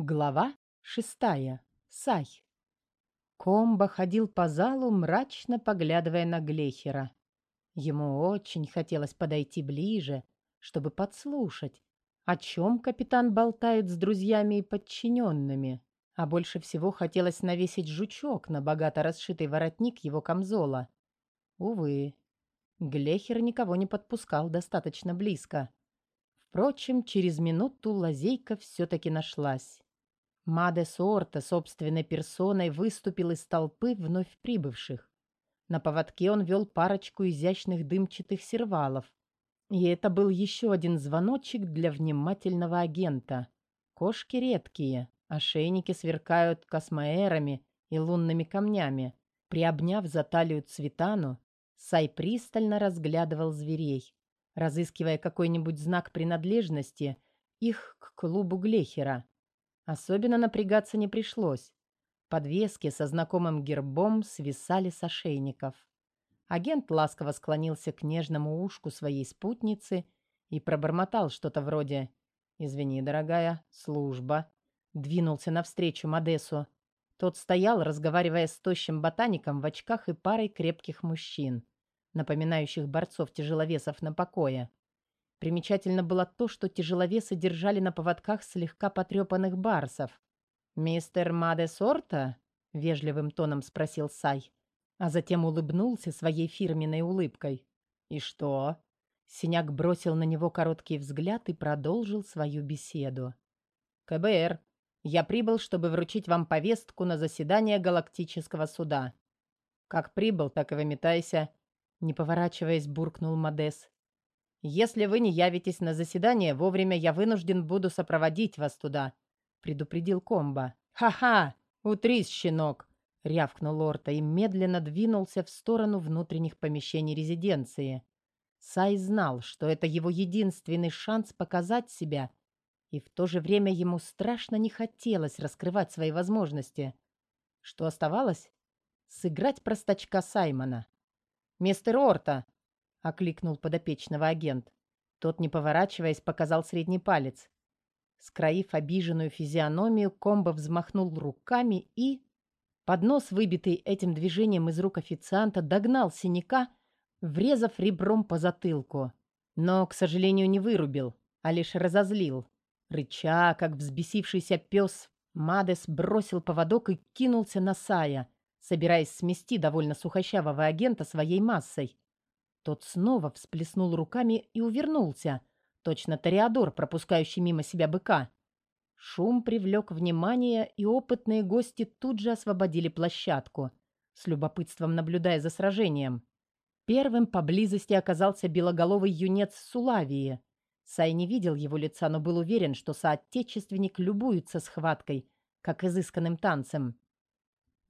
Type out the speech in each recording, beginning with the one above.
Глава шестая. Сай. Комбо ходил по залу, мрачно поглядывая на Глехера. Ему очень хотелось подойти ближе, чтобы подслушать, о чем капитан болтает с друзьями и подчиненными. А больше всего хотелось навесить жучок на богато расшитый воротник его камзола. Увы, Глехер никого не подпускал достаточно близко. Впрочем, через минуту лазейка все-таки нашлась. Маде Сорта собственной персоной выступил из толпы вновь прибывших. На поводке он вел парочку изящных дымчатых сервалов. И это был еще один звоночек для внимательного агента. Кошки редкие, ошейники сверкают космоэрами и лунными камнями. Приобняв за талию Цветану, Сай пристально разглядывал зверей, разыскивая какой-нибудь знак принадлежности их к клубу Глехера. Особенно напрягаться не пришлось. Подвески со знакомым гербом свисали с ошейников. Агент ласково склонился к нежному ушку своей спутницы и пробормотал что-то вроде «Извини, дорогая, служба». Двинулся навстречу Модесу. Тот стоял, разговаривая с тощим ботаником в очках и парой крепких мужчин, напоминающих борцов-тяжеловесов на покое. Примечательно было то, что тяжеловесы держали на поводках слегка потрепанных барсов. «Мистер Маде Сорта?» — вежливым тоном спросил Сай, а затем улыбнулся своей фирменной улыбкой. «И что?» Синяк бросил на него короткий взгляд и продолжил свою беседу. «КБР, я прибыл, чтобы вручить вам повестку на заседание Галактического суда». «Как прибыл, так и выметайся», — не поворачиваясь, буркнул Модес. «Если вы не явитесь на заседание вовремя, я вынужден буду сопроводить вас туда», — предупредил Комба. «Ха-ха! Утрись, щенок!» — рявкнул Орта и медленно двинулся в сторону внутренних помещений резиденции. Сай знал, что это его единственный шанс показать себя, и в то же время ему страшно не хотелось раскрывать свои возможности. Что оставалось? Сыграть простачка Саймона. «Мистер Орта!» — окликнул подопечного агент. Тот, не поворачиваясь, показал средний палец. Скроив обиженную физиономию, Комбо взмахнул руками и... Поднос, выбитый этим движением из рук официанта, догнал синяка, врезав ребром по затылку. Но, к сожалению, не вырубил, а лишь разозлил. Рыча, как взбесившийся пес, Мадес бросил поводок и кинулся на Сая, собираясь смести довольно сухощавого агента своей массой. Тот снова всплеснул руками и увернулся, точно тореадор, пропускающий мимо себя быка. Шум привлек внимание, и опытные гости тут же освободили площадку, с любопытством наблюдая за сражением. Первым поблизости оказался белоголовый юнец Сулавии. Сай не видел его лица, но был уверен, что соотечественник любуется схваткой, как изысканным танцем.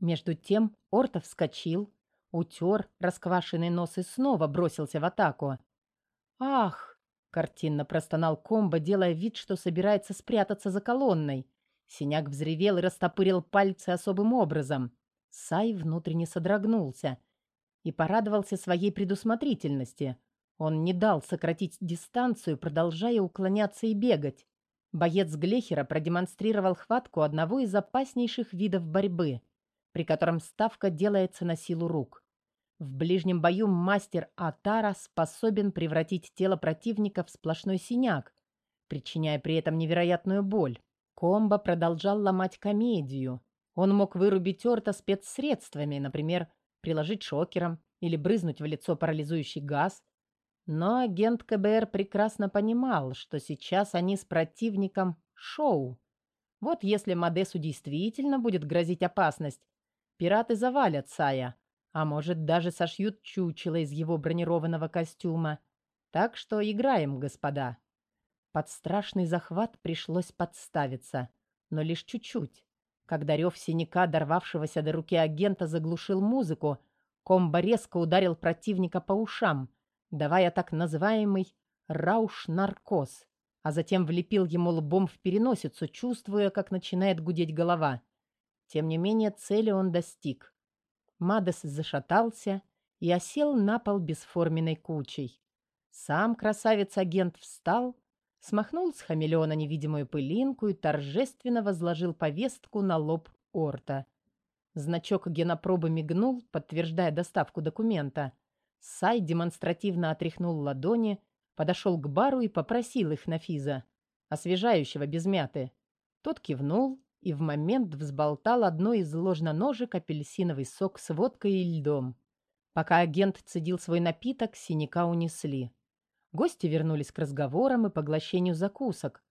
Между тем Ортов вскочил, утер расквашенный нос и снова бросился в атаку. «Ах!» — картинно простонал комбо, делая вид, что собирается спрятаться за колонной. Синяк взревел и растопырил пальцы особым образом. Сай внутренне содрогнулся и порадовался своей предусмотрительности. Он не дал сократить дистанцию, продолжая уклоняться и бегать. Боец Глехера продемонстрировал хватку одного из опаснейших видов борьбы при котором ставка делается на силу рук. В ближнем бою мастер Атара способен превратить тело противника в сплошной синяк, причиняя при этом невероятную боль. Комбо продолжал ломать комедию. Он мог вырубить Орта спецсредствами, например, приложить шокером или брызнуть в лицо парализующий газ. Но агент КБР прекрасно понимал, что сейчас они с противником шоу. Вот если Модесу действительно будет грозить опасность, Пираты завалят Сая, а может, даже сошьют чучело из его бронированного костюма. Так что играем, господа. Под страшный захват пришлось подставиться, но лишь чуть-чуть. Когда рев синяка, дорвавшегося до руки агента, заглушил музыку, комбо резко ударил противника по ушам, давая так называемый рауш-наркоз, а затем влепил ему лбом в переносицу, чувствуя, как начинает гудеть голова. Тем не менее, цели он достиг. Мадес зашатался и осел на пол бесформенной кучей. Сам красавец-агент встал, смахнул с хамелеона невидимую пылинку и торжественно возложил повестку на лоб Орта. Значок генопробы мигнул, подтверждая доставку документа. Сай демонстративно отряхнул ладони, подошел к бару и попросил их на физа, освежающего без мяты. Тот кивнул и в момент взболтал одно из ложноножек апельсиновый сок с водкой и льдом. Пока агент цедил свой напиток, синяка унесли. Гости вернулись к разговорам и поглощению закусок,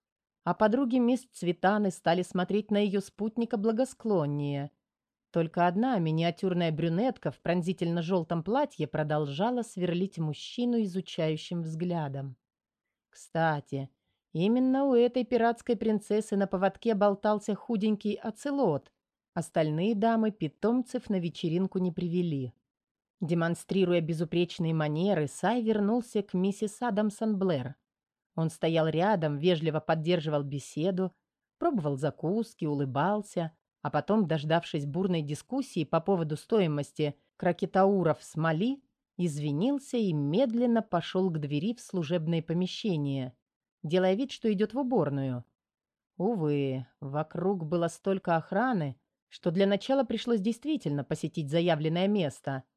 а подруги мисс Цветаны стали смотреть на ее спутника благосклоннее. Только одна миниатюрная брюнетка в пронзительно-желтом платье продолжала сверлить мужчину изучающим взглядом. Кстати, именно у этой пиратской принцессы на поводке болтался худенький оцелот. Остальные дамы питомцев на вечеринку не привели. Демонстрируя безупречные манеры, Сай вернулся к миссис Адамсон Блэр. Он стоял рядом, вежливо поддерживал беседу, пробовал закуски, улыбался, а потом, дождавшись бурной дискуссии по поводу стоимости кракетауров с Мали, извинился и медленно пошел к двери в служебное помещение, делая вид, что идет в уборную. Увы, вокруг было столько охраны, что для начала пришлось действительно посетить заявленное место —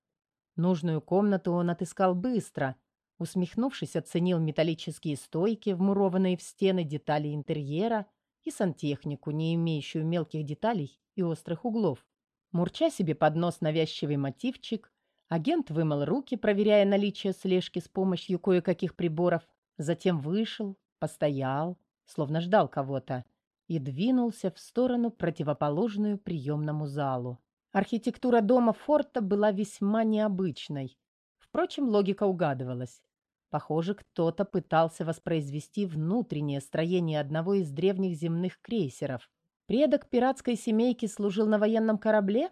Нужную комнату он отыскал быстро. Усмехнувшись, оценил металлические стойки, вмурованные в стены детали интерьера и сантехнику, не имеющую мелких деталей и острых углов. Мурча себе под нос навязчивый мотивчик, агент вымыл руки, проверяя наличие слежки с помощью кое-каких приборов, затем вышел, постоял, словно ждал кого-то, и двинулся в сторону, противоположную приемному залу. Архитектура дома форта была весьма необычной. Впрочем, логика угадывалась. Похоже, кто-то пытался воспроизвести внутреннее строение одного из древних земных крейсеров. Предок пиратской семейки служил на военном корабле?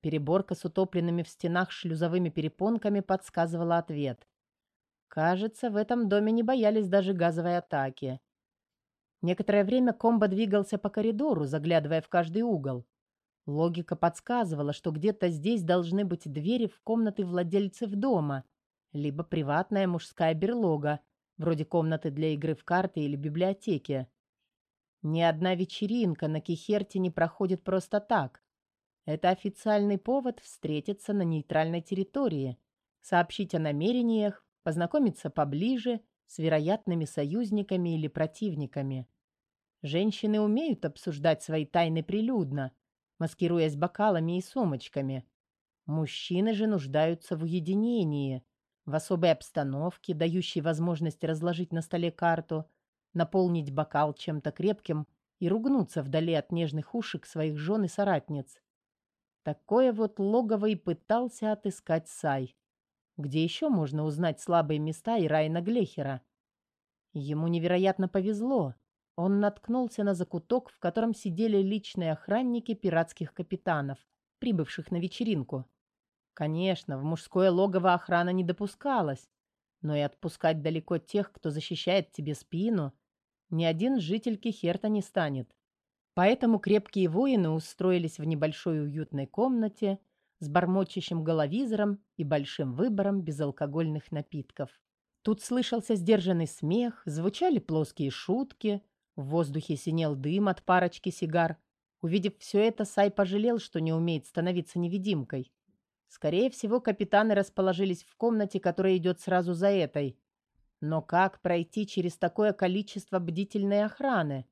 Переборка с утопленными в стенах шлюзовыми перепонками подсказывала ответ. Кажется, в этом доме не боялись даже газовой атаки. Некоторое время комбо двигался по коридору, заглядывая в каждый угол. Логика подсказывала, что где-то здесь должны быть двери в комнаты владельцев дома, либо приватная мужская берлога, вроде комнаты для игры в карты или библиотеки. Ни одна вечеринка на Кихерте не проходит просто так. Это официальный повод встретиться на нейтральной территории, сообщить о намерениях, познакомиться поближе с вероятными союзниками или противниками. Женщины умеют обсуждать свои тайны прилюдно, маскируясь бокалами и сумочками. Мужчины же нуждаются в уединении, в особой обстановке, дающей возможность разложить на столе карту, наполнить бокал чем-то крепким и ругнуться вдали от нежных ушек своих жен и соратниц. Такое вот логово и пытался отыскать Сай. Где еще можно узнать слабые места и Глехера? Ему невероятно повезло. Он наткнулся на закуток, в котором сидели личные охранники пиратских капитанов, прибывших на вечеринку. Конечно, в мужское логово охрана не допускалась, но и отпускать далеко тех, кто защищает тебе спину, ни один житель Кихерта не станет. Поэтому крепкие воины устроились в небольшой уютной комнате с бормочащим головизором и большим выбором безалкогольных напитков. Тут слышался сдержанный смех, звучали плоские шутки, в воздухе синел дым от парочки сигар. Увидев все это, Сай пожалел, что не умеет становиться невидимкой. Скорее всего, капитаны расположились в комнате, которая идет сразу за этой. Но как пройти через такое количество бдительной охраны?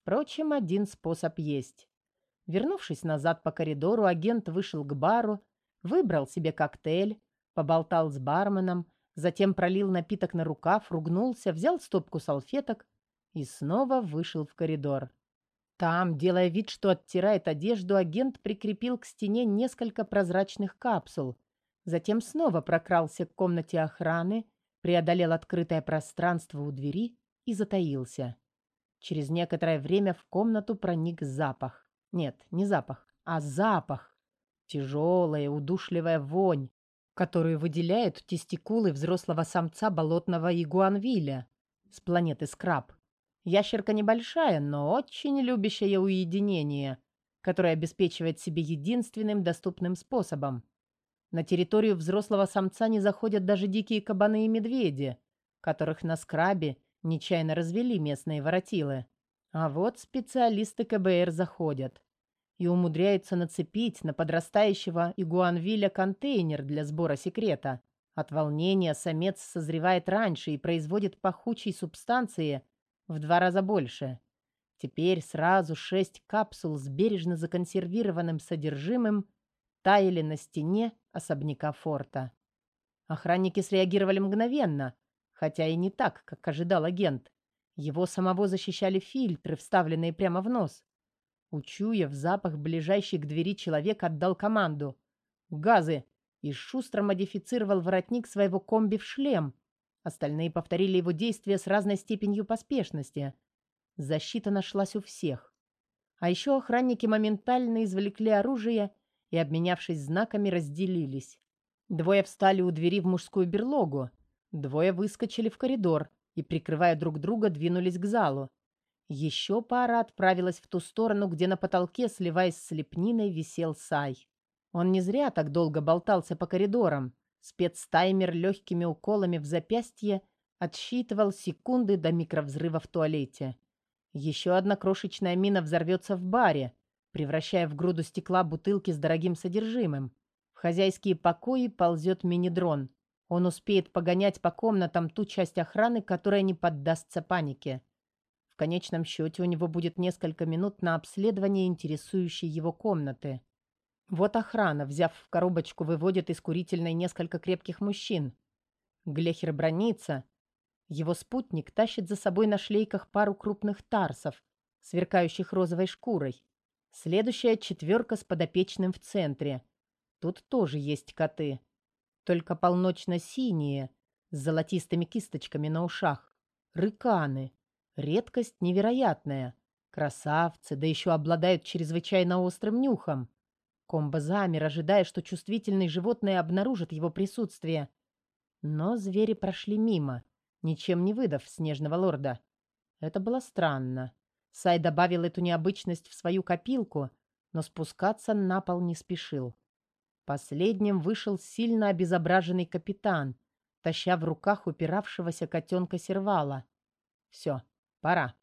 Впрочем, один способ есть. Вернувшись назад по коридору, агент вышел к бару, выбрал себе коктейль, поболтал с барменом, затем пролил напиток на рукав, ругнулся, взял стопку салфеток и снова вышел в коридор. Там, делая вид, что оттирает одежду, агент прикрепил к стене несколько прозрачных капсул. Затем снова прокрался к комнате охраны, преодолел открытое пространство у двери и затаился. Через некоторое время в комнату проник запах. Нет, не запах, а запах. Тяжелая, удушливая вонь, которую выделяют тестикулы взрослого самца болотного игуанвиля с планеты Скраб. Ящерка небольшая, но очень любящая уединение, которое обеспечивает себе единственным доступным способом. На территорию взрослого самца не заходят даже дикие кабаны и медведи, которых на скрабе Нечаянно развели местные воротилы. А вот специалисты КБР заходят и умудряются нацепить на подрастающего игуанвиля контейнер для сбора секрета. От волнения самец созревает раньше и производит пахучей субстанции в два раза больше. Теперь сразу шесть капсул с бережно законсервированным содержимым таяли на стене особняка форта. Охранники среагировали мгновенно, хотя и не так, как ожидал агент. Его самого защищали фильтры, вставленные прямо в нос. Учуяв запах ближайший к двери человек отдал команду. «Газы!» и шустро модифицировал воротник своего комби в шлем. Остальные повторили его действия с разной степенью поспешности. Защита нашлась у всех. А еще охранники моментально извлекли оружие и, обменявшись знаками, разделились. Двое встали у двери в мужскую берлогу, двое выскочили в коридор и, прикрывая друг друга, двинулись к залу. Еще пара отправилась в ту сторону, где на потолке, сливаясь с лепниной, висел Сай. Он не зря так долго болтался по коридорам. Спецтаймер легкими уколами в запястье отсчитывал секунды до микровзрыва в туалете. Еще одна крошечная мина взорвется в баре, превращая в груду стекла бутылки с дорогим содержимым. В хозяйские покои ползет мини-дрон. Он успеет погонять по комнатам ту часть охраны, которая не поддастся панике. В конечном счете у него будет несколько минут на обследование интересующей его комнаты. Вот охрана, взяв в коробочку, выводит из курительной несколько крепких мужчин. Глехер бронится. Его спутник тащит за собой на шлейках пару крупных тарсов, сверкающих розовой шкурой. Следующая четверка с подопечным в центре. Тут тоже есть коты. Только полночно-синие, с золотистыми кисточками на ушах. Рыканы. Редкость невероятная. Красавцы, да еще обладают чрезвычайно острым нюхом. Комбо замер, ожидая, что чувствительные животные обнаружат его присутствие. Но звери прошли мимо, ничем не выдав снежного лорда. Это было странно. Сай добавил эту необычность в свою копилку, но спускаться на пол не спешил. Последним вышел сильно обезображенный капитан, таща в руках упиравшегося котенка сервала. «Все, пора».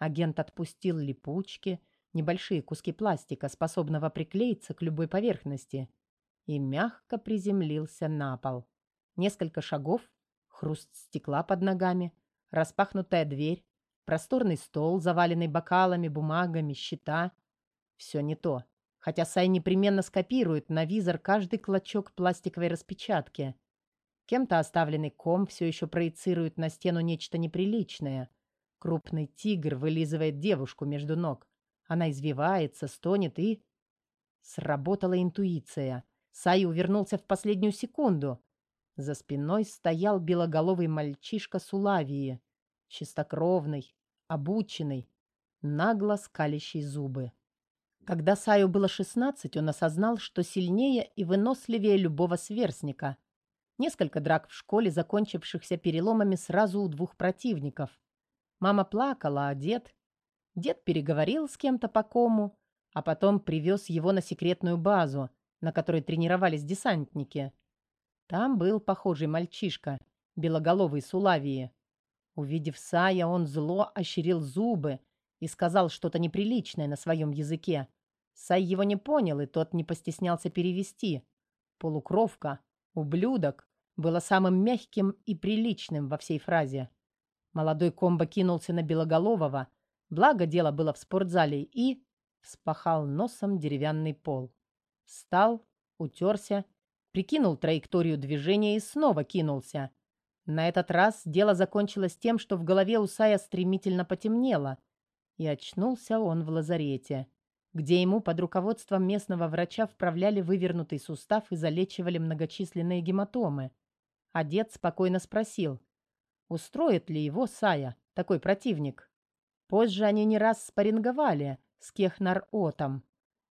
Агент отпустил липучки, небольшие куски пластика, способного приклеиться к любой поверхности, и мягко приземлился на пол. Несколько шагов, хруст стекла под ногами, распахнутая дверь, просторный стол, заваленный бокалами, бумагами, счета. Все не то. Хотя Сай непременно скопирует на визор каждый клочок пластиковой распечатки. Кем-то оставленный ком все еще проецирует на стену нечто неприличное. Крупный тигр вылизывает девушку между ног. Она извивается, стонет и... Сработала интуиция. Сай увернулся в последнюю секунду. За спиной стоял белоголовый мальчишка Сулавии. Чистокровный, обученный, нагло скалящий зубы. Когда Саю было 16, он осознал, что сильнее и выносливее любого сверстника. Несколько драк в школе, закончившихся переломами сразу у двух противников. Мама плакала, а дед... Дед переговорил с кем-то по кому, а потом привез его на секретную базу, на которой тренировались десантники. Там был похожий мальчишка, белоголовый Сулавии. Увидев Сая, он зло ощерил зубы и сказал что-то неприличное на своем языке. Сай его не понял, и тот не постеснялся перевести. Полукровка, ублюдок, было самым мягким и приличным во всей фразе. Молодой комбо кинулся на Белоголового, Благо дело было в спортзале и... Вспахал носом деревянный пол. Встал, утерся, прикинул траекторию движения и снова кинулся. На этот раз дело закончилось тем, что в голове у Сая стремительно потемнело, и очнулся он в лазарете, где ему под руководством местного врача вправляли вывернутый сустав и залечивали многочисленные гематомы. А дед спокойно спросил, устроит ли его Сая, такой противник. Позже они не раз спарринговали с Кехнар-Отом.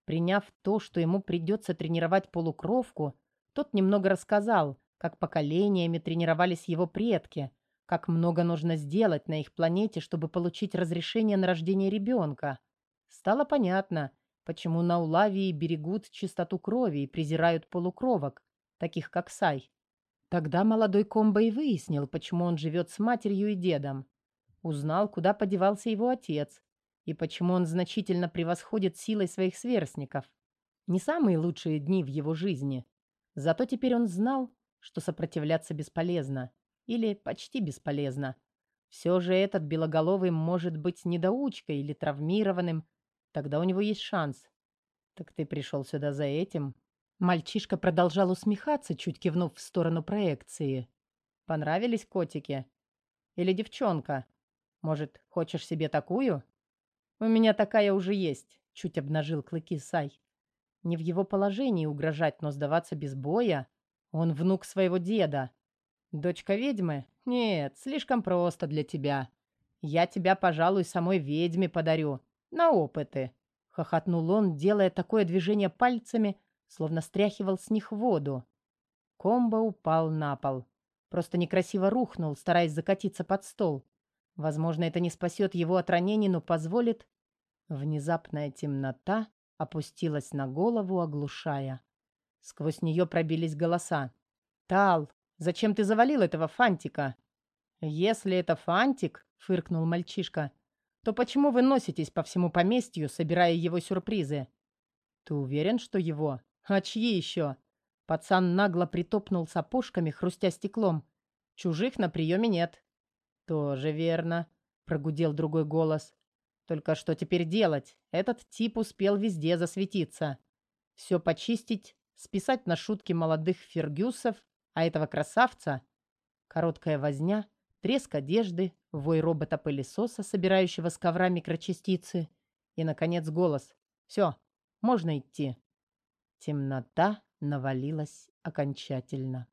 Приняв то, что ему придется тренировать полукровку, тот немного рассказал, как поколениями тренировались его предки, как много нужно сделать на их планете, чтобы получить разрешение на рождение ребенка. Стало понятно, почему на Улавии берегут чистоту крови и презирают полукровок, таких как Сай. Тогда молодой комбо и выяснил, почему он живет с матерью и дедом. Узнал, куда подевался его отец и почему он значительно превосходит силой своих сверстников. Не самые лучшие дни в его жизни. Зато теперь он знал, что сопротивляться бесполезно. Или почти бесполезно. Все же этот белоголовый может быть недоучкой или травмированным. Тогда у него есть шанс. Так ты пришел сюда за этим? Мальчишка продолжал усмехаться, чуть кивнув в сторону проекции. Понравились котики? Или девчонка? Может, хочешь себе такую? У меня такая уже есть, чуть обнажил клыки Сай. Не в его положении угрожать, но сдаваться без боя. Он внук своего деда. Дочка ведьмы? Нет, слишком просто для тебя. Я тебя, пожалуй, самой ведьме подарю. На опыты. Хохотнул он, делая такое движение пальцами, словно стряхивал с них воду. Комбо упал на пол. Просто некрасиво рухнул, стараясь закатиться под стол. Возможно, это не спасет его от ранений, но позволит... Внезапная темнота опустилась на голову, оглушая. Сквозь нее пробились голоса. «Тал, зачем ты завалил этого фантика?» «Если это фантик», — фыркнул мальчишка, «то почему вы носитесь по всему поместью, собирая его сюрпризы?» «Ты уверен, что его? А чьи еще?» Пацан нагло притопнул сапожками, хрустя стеклом. «Чужих на приеме нет». «Тоже верно», — прогудел другой голос. «Только что теперь делать? Этот тип успел везде засветиться. Все почистить, списать на шутки молодых фергюсов, а этого красавца...» Короткая возня, треск одежды, вой робота-пылесоса, собирающего с ковра микрочастицы, и, наконец, голос. «Все, можно идти». Темнота навалилась окончательно.